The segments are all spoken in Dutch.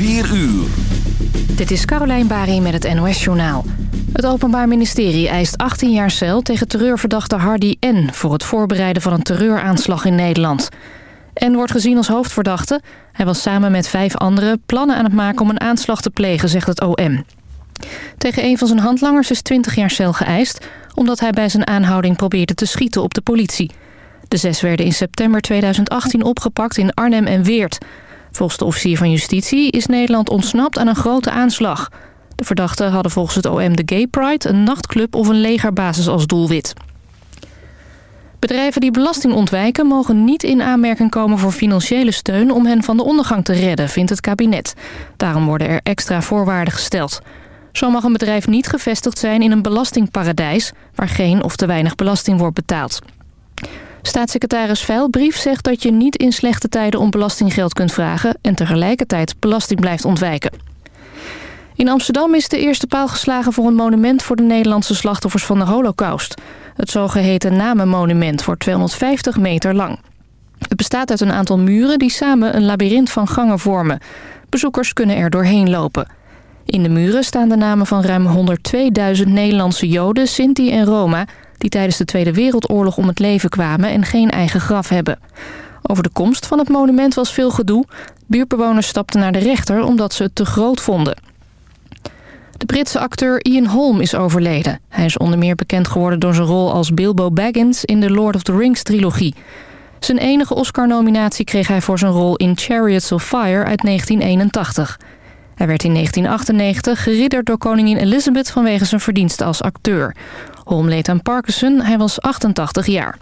4 uur. Dit is Carolijn Bari met het NOS Journaal. Het Openbaar Ministerie eist 18 jaar cel tegen terreurverdachte Hardy N... voor het voorbereiden van een terreuraanslag in Nederland. N wordt gezien als hoofdverdachte. Hij was samen met vijf anderen plannen aan het maken om een aanslag te plegen, zegt het OM. Tegen een van zijn handlangers is 20 jaar cel geëist... omdat hij bij zijn aanhouding probeerde te schieten op de politie. De zes werden in september 2018 opgepakt in Arnhem en Weert. Volgens de officier van justitie is Nederland ontsnapt aan een grote aanslag. De verdachten hadden volgens het OM de Gay Pride, een nachtclub of een legerbasis als doelwit. Bedrijven die belasting ontwijken mogen niet in aanmerking komen voor financiële steun om hen van de ondergang te redden, vindt het kabinet. Daarom worden er extra voorwaarden gesteld. Zo mag een bedrijf niet gevestigd zijn in een belastingparadijs... waar geen of te weinig belasting wordt betaald. Staatssecretaris Veilbrief zegt dat je niet in slechte tijden om belastinggeld kunt vragen... en tegelijkertijd belasting blijft ontwijken. In Amsterdam is de eerste paal geslagen voor een monument... voor de Nederlandse slachtoffers van de holocaust. Het zogeheten Namenmonument wordt 250 meter lang. Het bestaat uit een aantal muren die samen een labyrint van gangen vormen. Bezoekers kunnen er doorheen lopen... In de muren staan de namen van ruim 102.000 Nederlandse Joden, Sinti en Roma... die tijdens de Tweede Wereldoorlog om het leven kwamen en geen eigen graf hebben. Over de komst van het monument was veel gedoe. Buurtbewoners stapten naar de rechter omdat ze het te groot vonden. De Britse acteur Ian Holm is overleden. Hij is onder meer bekend geworden door zijn rol als Bilbo Baggins in de Lord of the Rings trilogie. Zijn enige Oscar-nominatie kreeg hij voor zijn rol in Chariots of Fire uit 1981... Hij werd in 1998 geridderd door koningin Elizabeth vanwege zijn verdiensten als acteur. Holm leed aan Parkinson, hij was 88 jaar.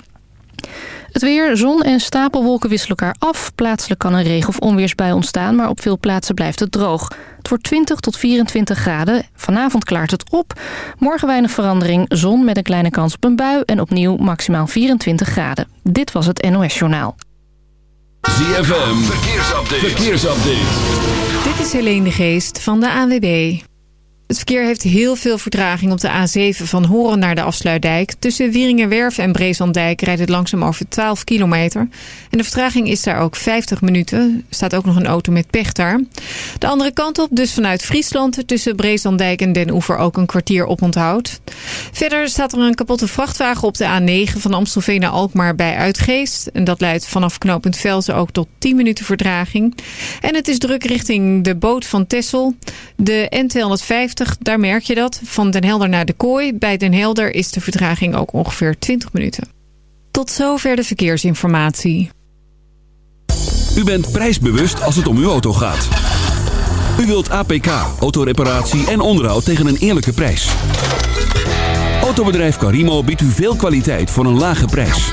Het weer, zon en stapelwolken wisselen elkaar af. Plaatselijk kan een regen- of onweersbui ontstaan, maar op veel plaatsen blijft het droog. Het wordt 20 tot 24 graden. Vanavond klaart het op. Morgen weinig verandering, zon met een kleine kans op een bui... en opnieuw maximaal 24 graden. Dit was het NOS Journaal. ZFM, verkeersupdate. verkeersupdate. Dit is Helene de Geest van de ANWB. Het verkeer heeft heel veel vertraging op de A7 van Horen naar de Afsluitdijk. Tussen Wieringerwerf en Breeslanddijk rijdt het langzaam over 12 kilometer. En de vertraging is daar ook 50 minuten. Er staat ook nog een auto met pech daar. De andere kant op, dus vanuit Friesland, tussen Breeslanddijk en Den Oever ook een kwartier op onthoud. Verder staat er een kapotte vrachtwagen op de A9 van Amstelveen naar Alkmaar bij Uitgeest. En dat leidt vanaf knooppunt Velzen ook tot 10 minuten vertraging. En het is druk richting de boot van Tessel. De N250 daar merk je dat. Van Den Helder naar de Kooi. Bij Den Helder is de vertraging ook ongeveer 20 minuten. Tot zover de verkeersinformatie. U bent prijsbewust als het om uw auto gaat. U wilt APK, autoreparatie en onderhoud tegen een eerlijke prijs. Autobedrijf Carimo biedt u veel kwaliteit voor een lage prijs.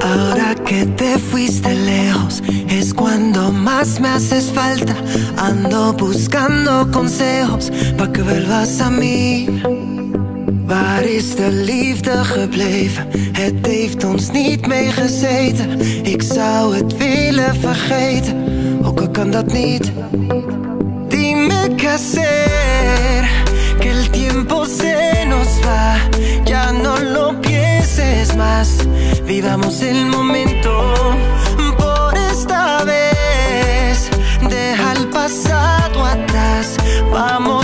Ahora que te fuiste lejos es cuando más me haces falta. Ando buscando consejos para que vuelvas a mí. is de liefde. Het heeft ons niet meegezeten. Ik zou het willen vergeten, ook al kan dat niet. Dime qué hacer, que el tiempo se nos va. Ya no lo pienses más, vivamos el momento. Por esta vez, deja el pasado atrás. Vamos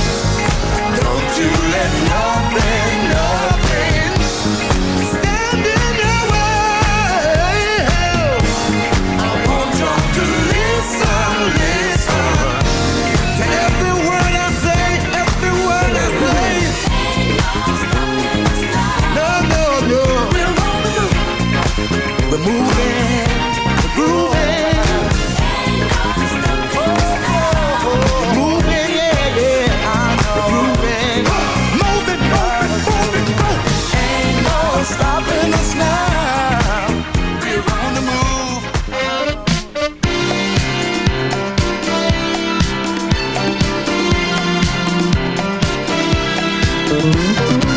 Música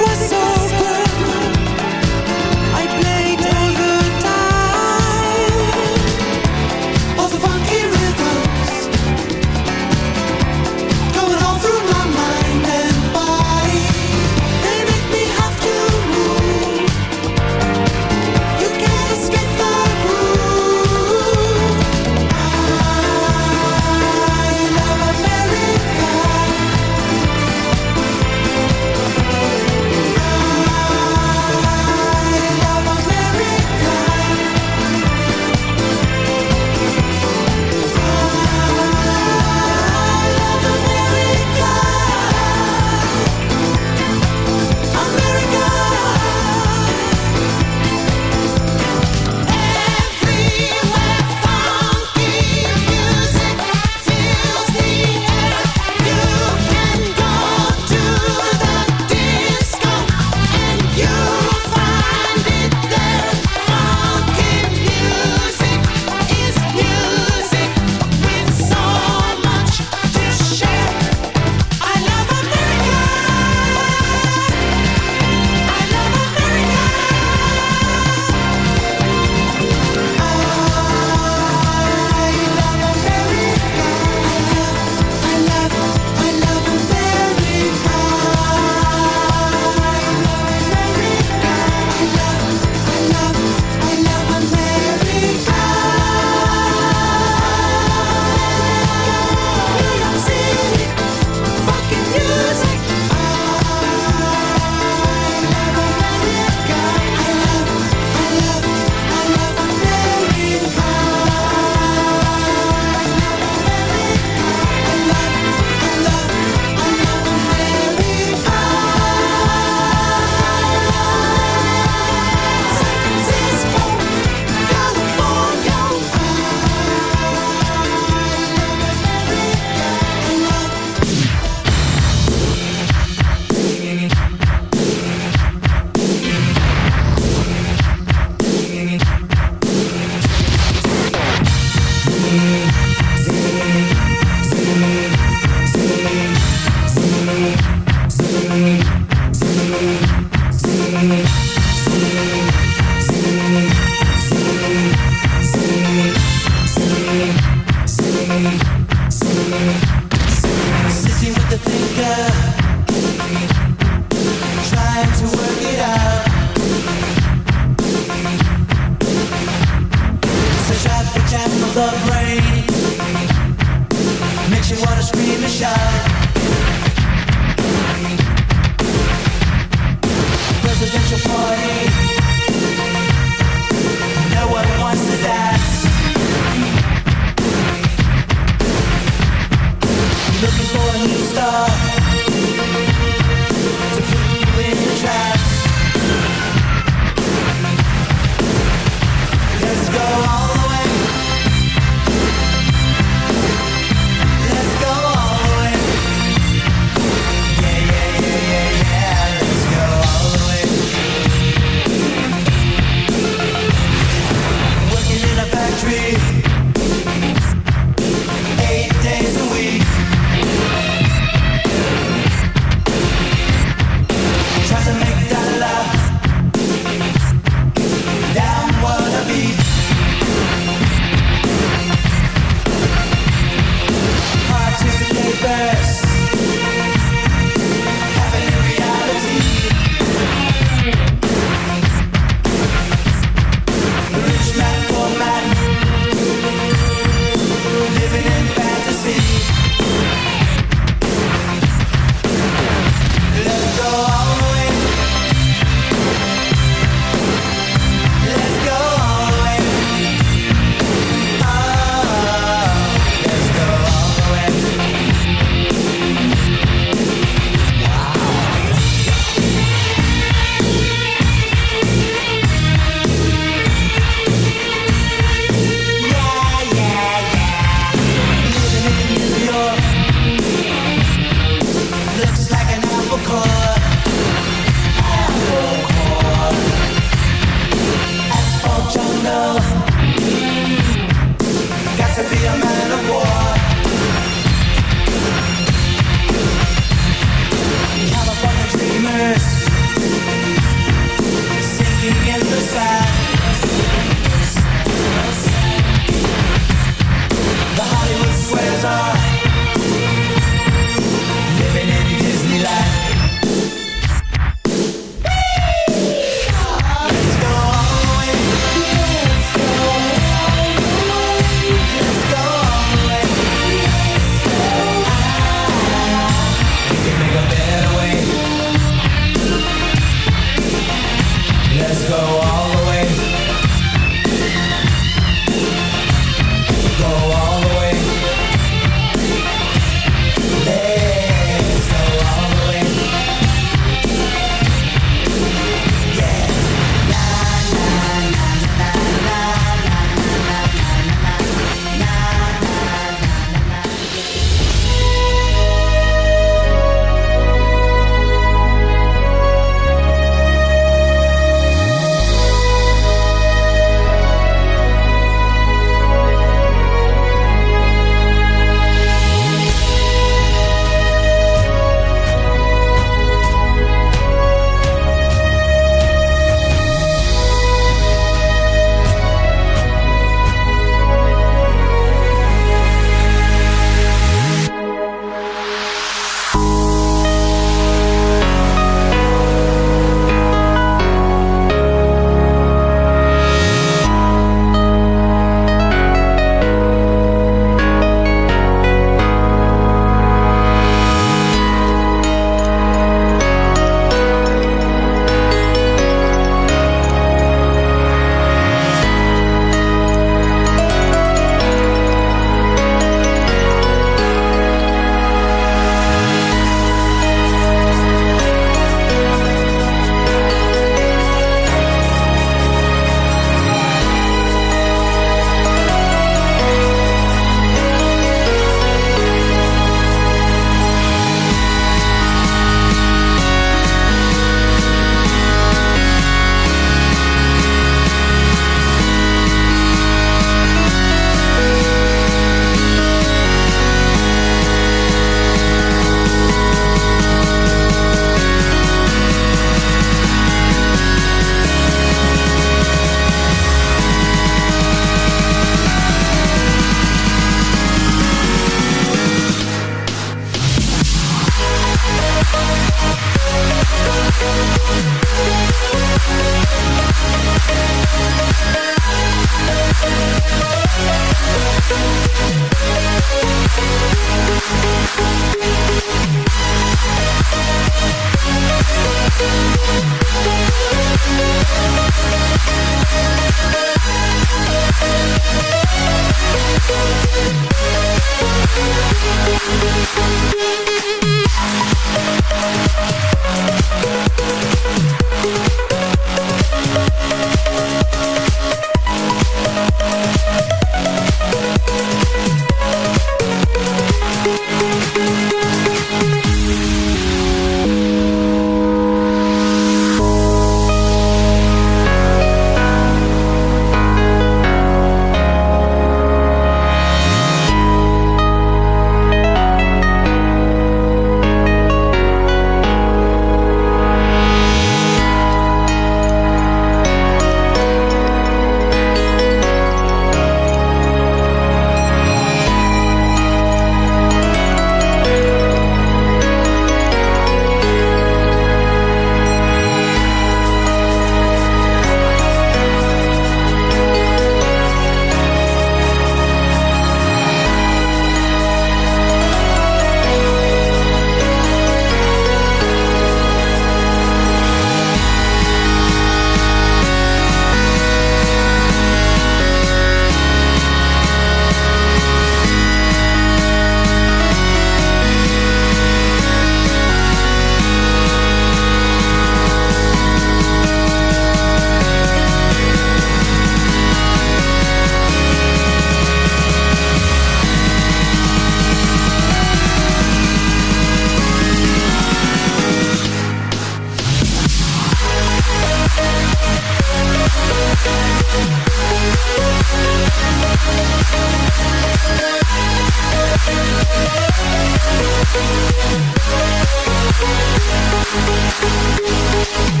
Música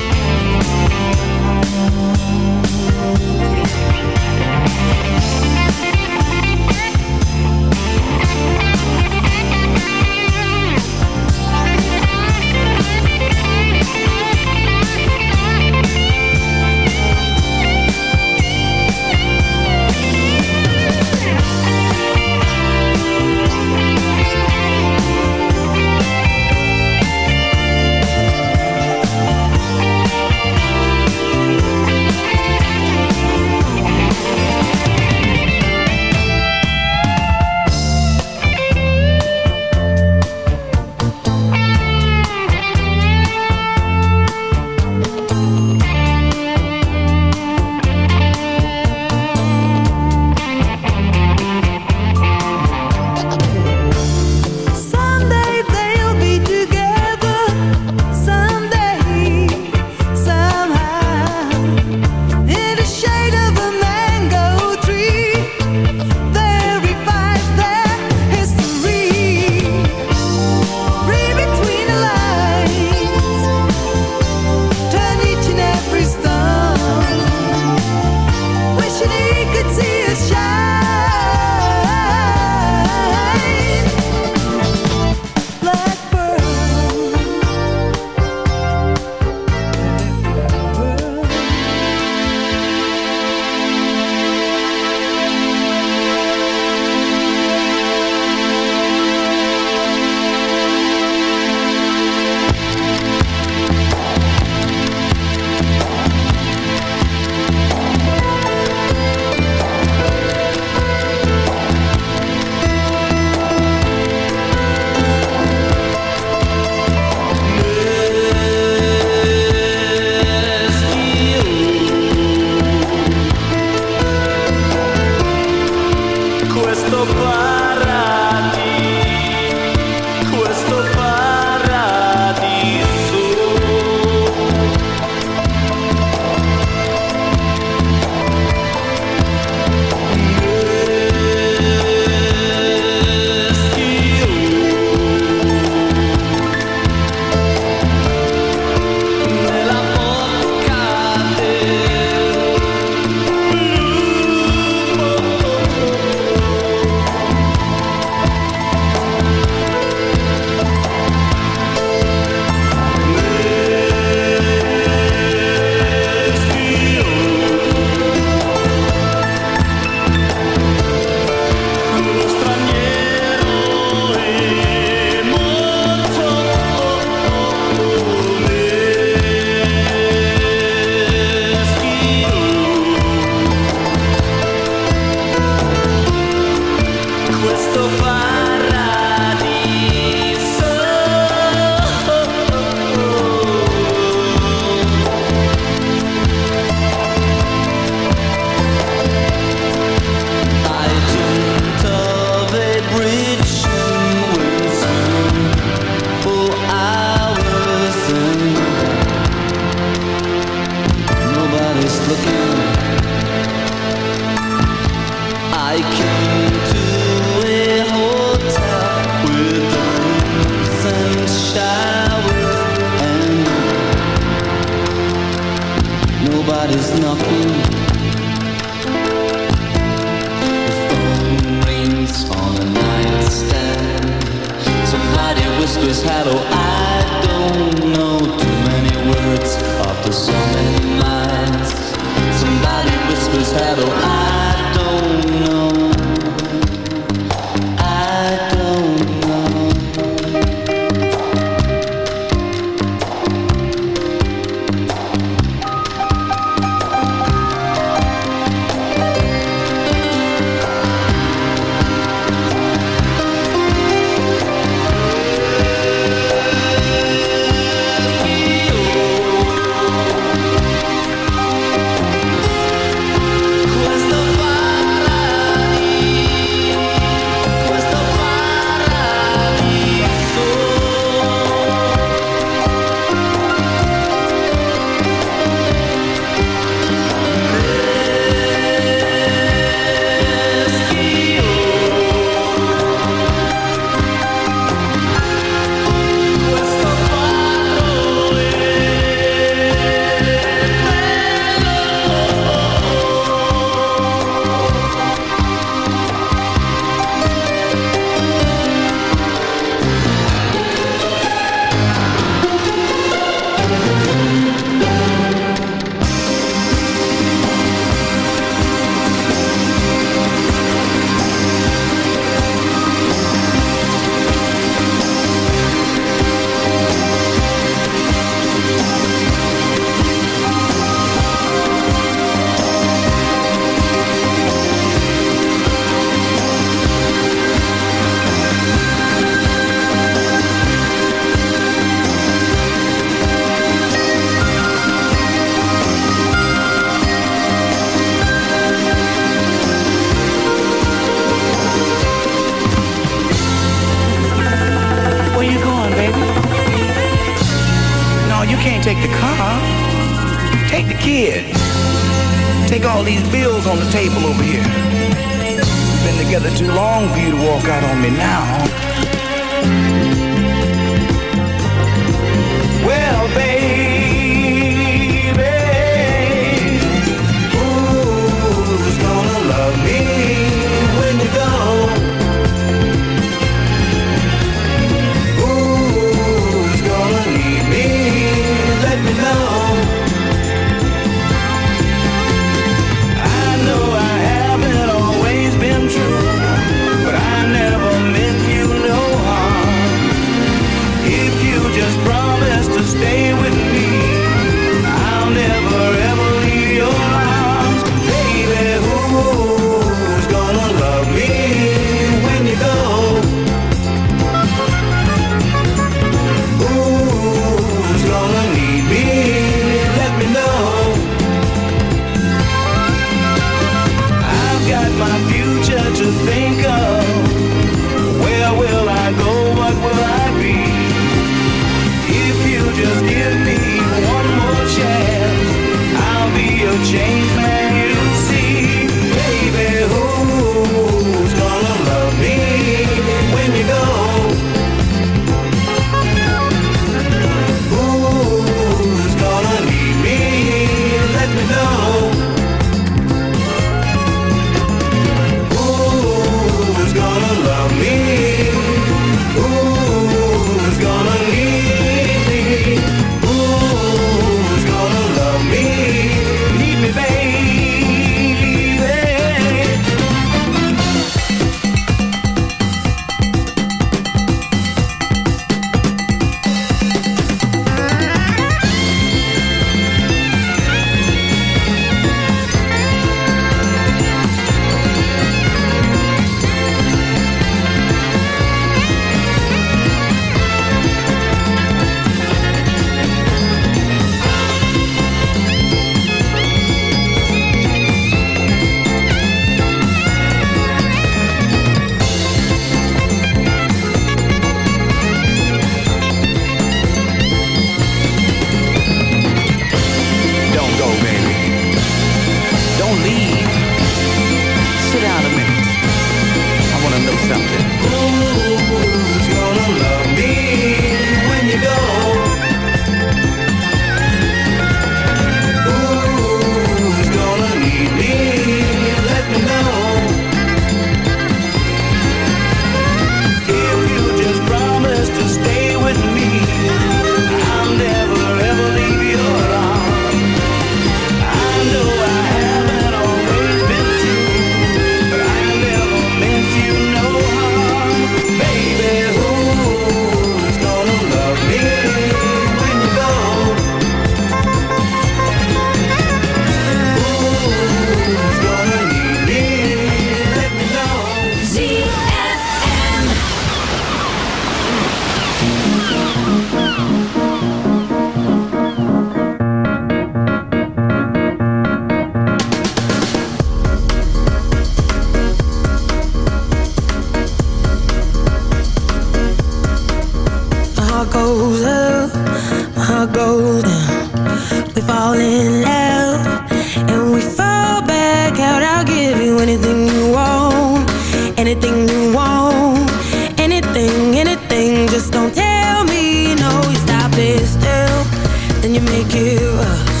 you make it rush.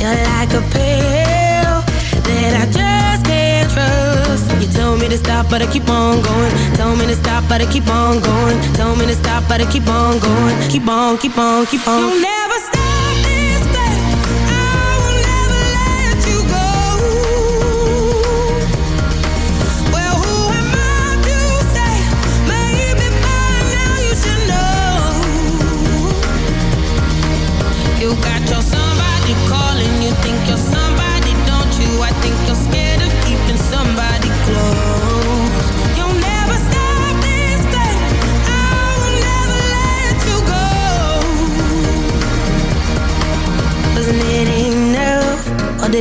You're like a pill that I just can't trust. You tell me to stop, but I keep on going. Tell me to stop, but I keep on going. Tell me to stop, but I keep on going. Keep on, keep on, keep on.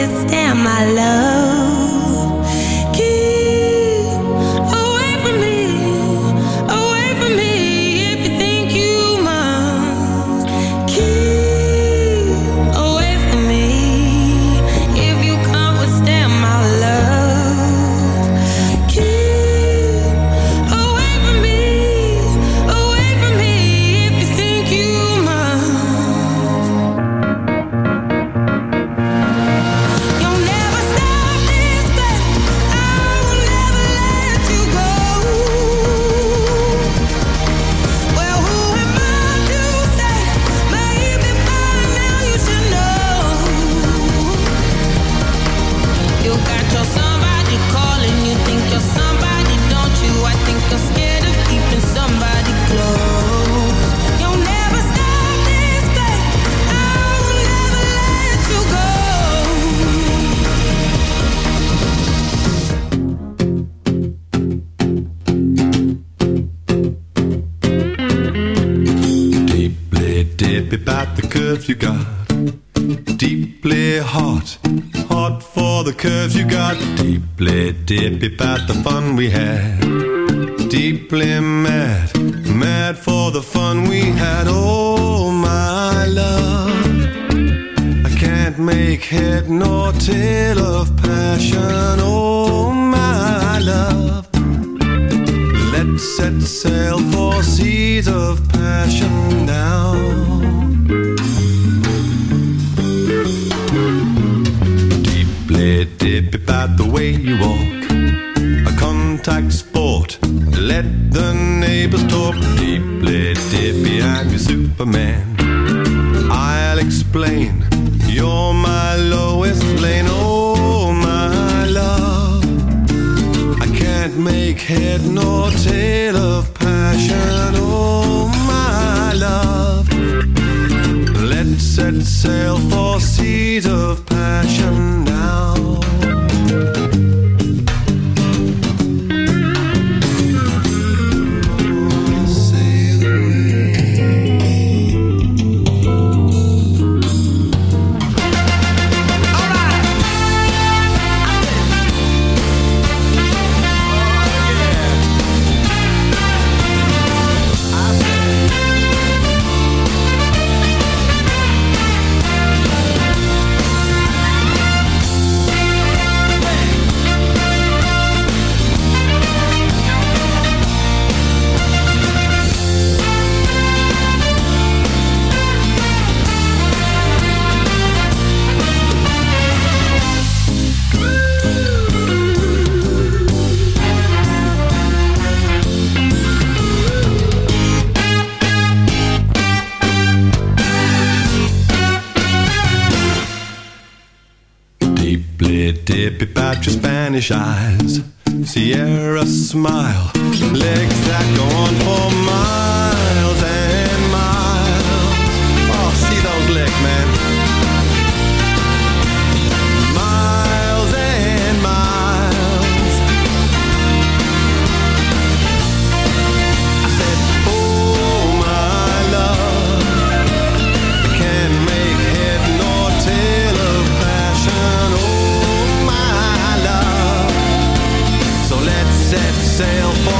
this, damn, my love. about the fun we had. Deeply mad no sail for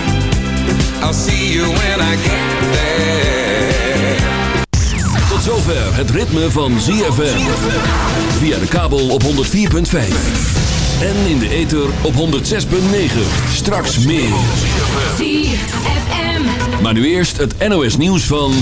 I'll see you when I get there. Tot zover het ritme van ZFM. Via de kabel op 104.5. En in de ether op 106.9. Straks meer. ZFM. Maar nu eerst het NOS nieuws van...